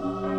Bye.